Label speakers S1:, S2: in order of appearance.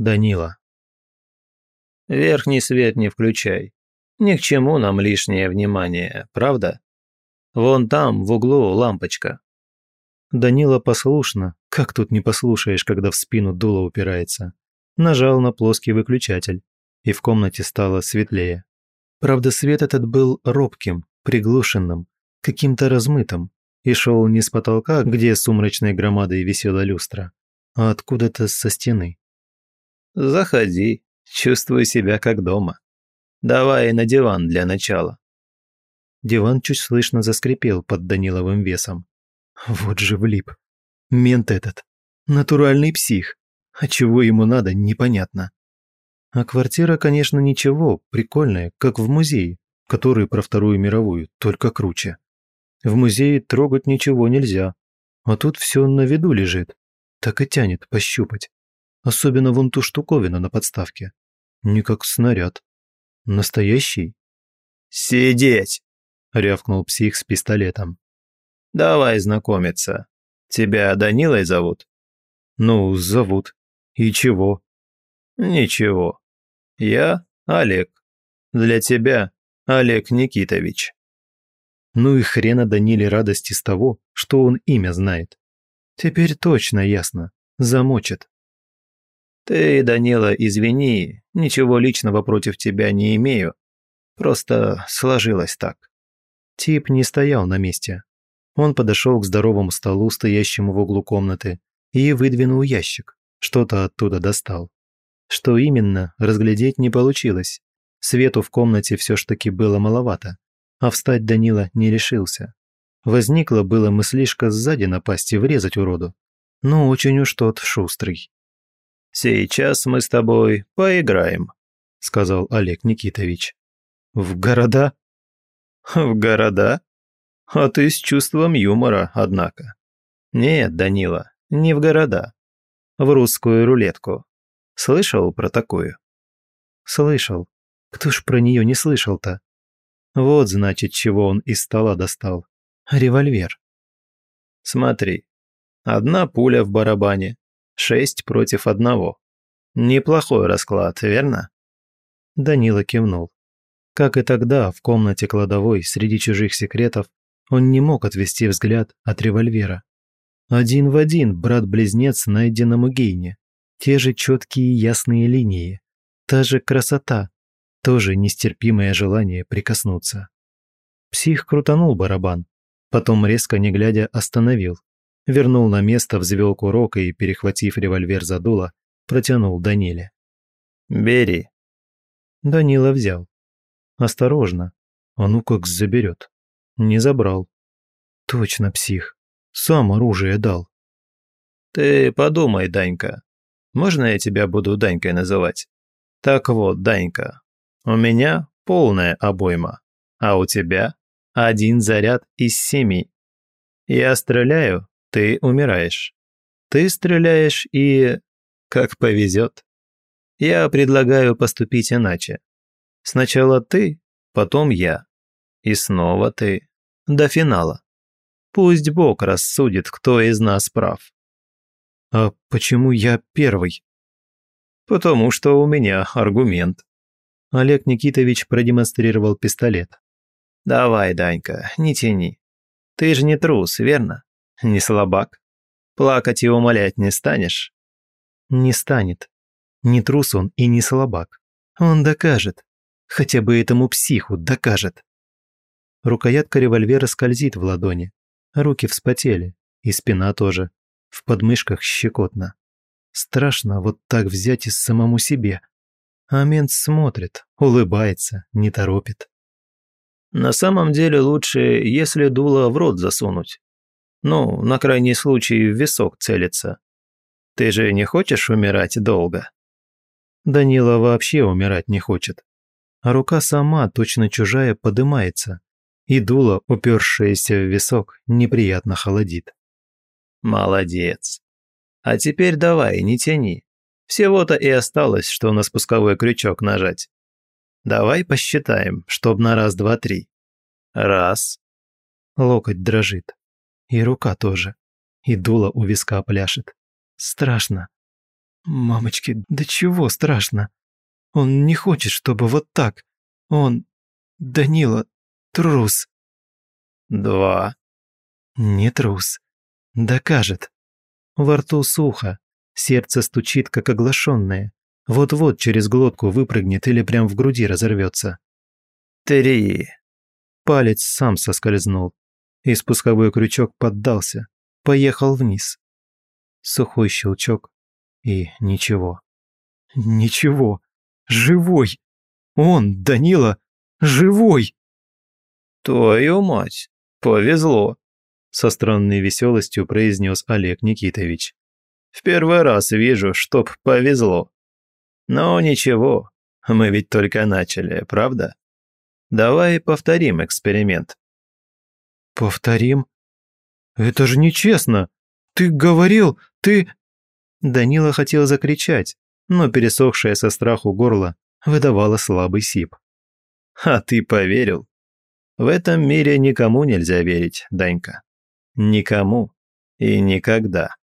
S1: Данила.
S2: «Верхний свет не включай. Ни к чему нам лишнее внимание, правда? Вон там, в углу, лампочка».
S1: Данила послушно, как тут не послушаешь, когда в спину дуло упирается, нажал на плоский выключатель, и в комнате стало светлее. Правда, свет этот был робким, приглушенным, каким-то размытым, и шел не с потолка, где сумрачной громадой висела люстра, а откуда-то со стены.
S2: Заходи, чувствую себя как дома. Давай на диван для начала.
S1: Диван чуть слышно заскрипел под Даниловым весом. Вот же влип. Мент этот. Натуральный псих. А чего ему надо, непонятно. А квартира, конечно, ничего, прикольная, как в музее, который про Вторую мировую, только круче. В музее трогать ничего нельзя, а тут все на виду лежит. Так и тянет пощупать. Особенно вон ту штуковину на подставке. Не как снаряд. Настоящий?
S2: «Сидеть!» – рявкнул
S1: псих с пистолетом.
S2: «Давай знакомиться. Тебя Данилой зовут?»
S1: «Ну, зовут. И чего?»
S2: «Ничего. Я Олег. Для тебя Олег Никитович».
S1: Ну и хрена Даниле радости с того, что он имя знает. Теперь точно ясно. Замочит.
S2: «Ты, Данила, извини, ничего личного против тебя не имею. Просто сложилось так».
S1: Тип не стоял на месте. Он подошел к здоровому столу, стоящему в углу комнаты, и выдвинул ящик, что-то оттуда достал. Что именно, разглядеть не получилось. Свету в комнате все ж таки было маловато, а встать Данила не решился. Возникла было мыслишка сзади напасть и врезать уроду, но очень уж тот шустрый.
S2: Сейчас мы с тобой поиграем», – сказал Олег Никитович.
S1: «В города?»
S2: «В города? А ты с чувством юмора, однако». «Нет, Данила, не в города. В русскую рулетку. Слышал про такую?»
S1: «Слышал. Кто ж про нее не слышал-то?» «Вот, значит, чего он из стола достал. Револьвер».
S2: «Смотри. Одна пуля в барабане, Шесть против одного. Неплохой расклад, верно?
S1: Данила кивнул. Как и тогда, в комнате кладовой, среди чужих секретов, он не мог отвести взгляд от револьвера. Один в один брат-близнец найден на Мугейне. Те же четкие ясные линии. Та же красота. Тоже нестерпимое желание прикоснуться. Псих крутанул барабан. Потом резко, не глядя, остановил вернул на место, взвел курок и, перехватив револьвер за дуло, протянул Даниле.
S2: «Бери».
S1: Данила взял. «Осторожно. А ну как заберет». Не забрал. «Точно псих. Сам оружие дал».
S2: «Ты подумай, Данька. Можно я тебя буду Данькой называть? Так вот, Данька, у меня полная обойма, а у тебя один заряд из семи. Я стреляю, ты умираешь. Ты стреляешь и... как повезет. Я предлагаю поступить иначе. Сначала ты, потом я. И снова ты. До финала. Пусть Бог рассудит, кто из нас прав.
S1: А почему я первый?
S2: Потому что у меня аргумент.
S1: Олег Никитович продемонстрировал пистолет.
S2: Давай, Данька, не тяни. Ты же не трус, верно? не слабак. Плакать и умолять не станешь.
S1: Не станет. Не трус он и не слабак. Он докажет. Хотя бы этому психу докажет. Рукоятка револьвера скользит в ладони. Руки вспотели. И спина тоже. В подмышках щекотно. Страшно вот так взять и самому себе. А мент смотрит, улыбается, не торопит.
S2: На самом деле лучше, если дуло в рот засунуть. Ну, на крайний случай в висок целится. Ты же не хочешь умирать долго?»
S1: Данила вообще умирать не хочет. А рука сама, точно чужая, подымается. И дуло, упершееся в висок, неприятно холодит.
S2: «Молодец. А теперь давай, не тяни. Всего-то и осталось, что на спусковой крючок нажать. Давай посчитаем, чтоб на раз, два, три. Раз».
S1: Локоть дрожит. И рука тоже. И дуло у виска пляшет. Страшно. Мамочки, да чего страшно? Он не хочет, чтобы вот так. Он... Данила, трус.
S2: Два.
S1: Не трус. Докажет. Во рту сухо. Сердце стучит, как оглашенное. Вот-вот через глотку выпрыгнет или прям в груди разорвется.
S2: Три.
S1: Палец сам соскользнул и спусковой крючок поддался, поехал вниз. Сухой щелчок и ничего. Ничего. Живой. Он, Данила, живой.
S2: Твою мать, повезло, со странной веселостью произнес Олег Никитович. В первый раз вижу, чтоб повезло. Но ничего, мы ведь только начали, правда? Давай повторим эксперимент.
S1: «Повторим?» «Это же нечестно! Ты говорил, ты...» Данила хотел закричать, но пересохшее со страху горло выдавало слабый сип.
S2: «А ты поверил?» «В этом мире никому нельзя верить, Данька. Никому и никогда».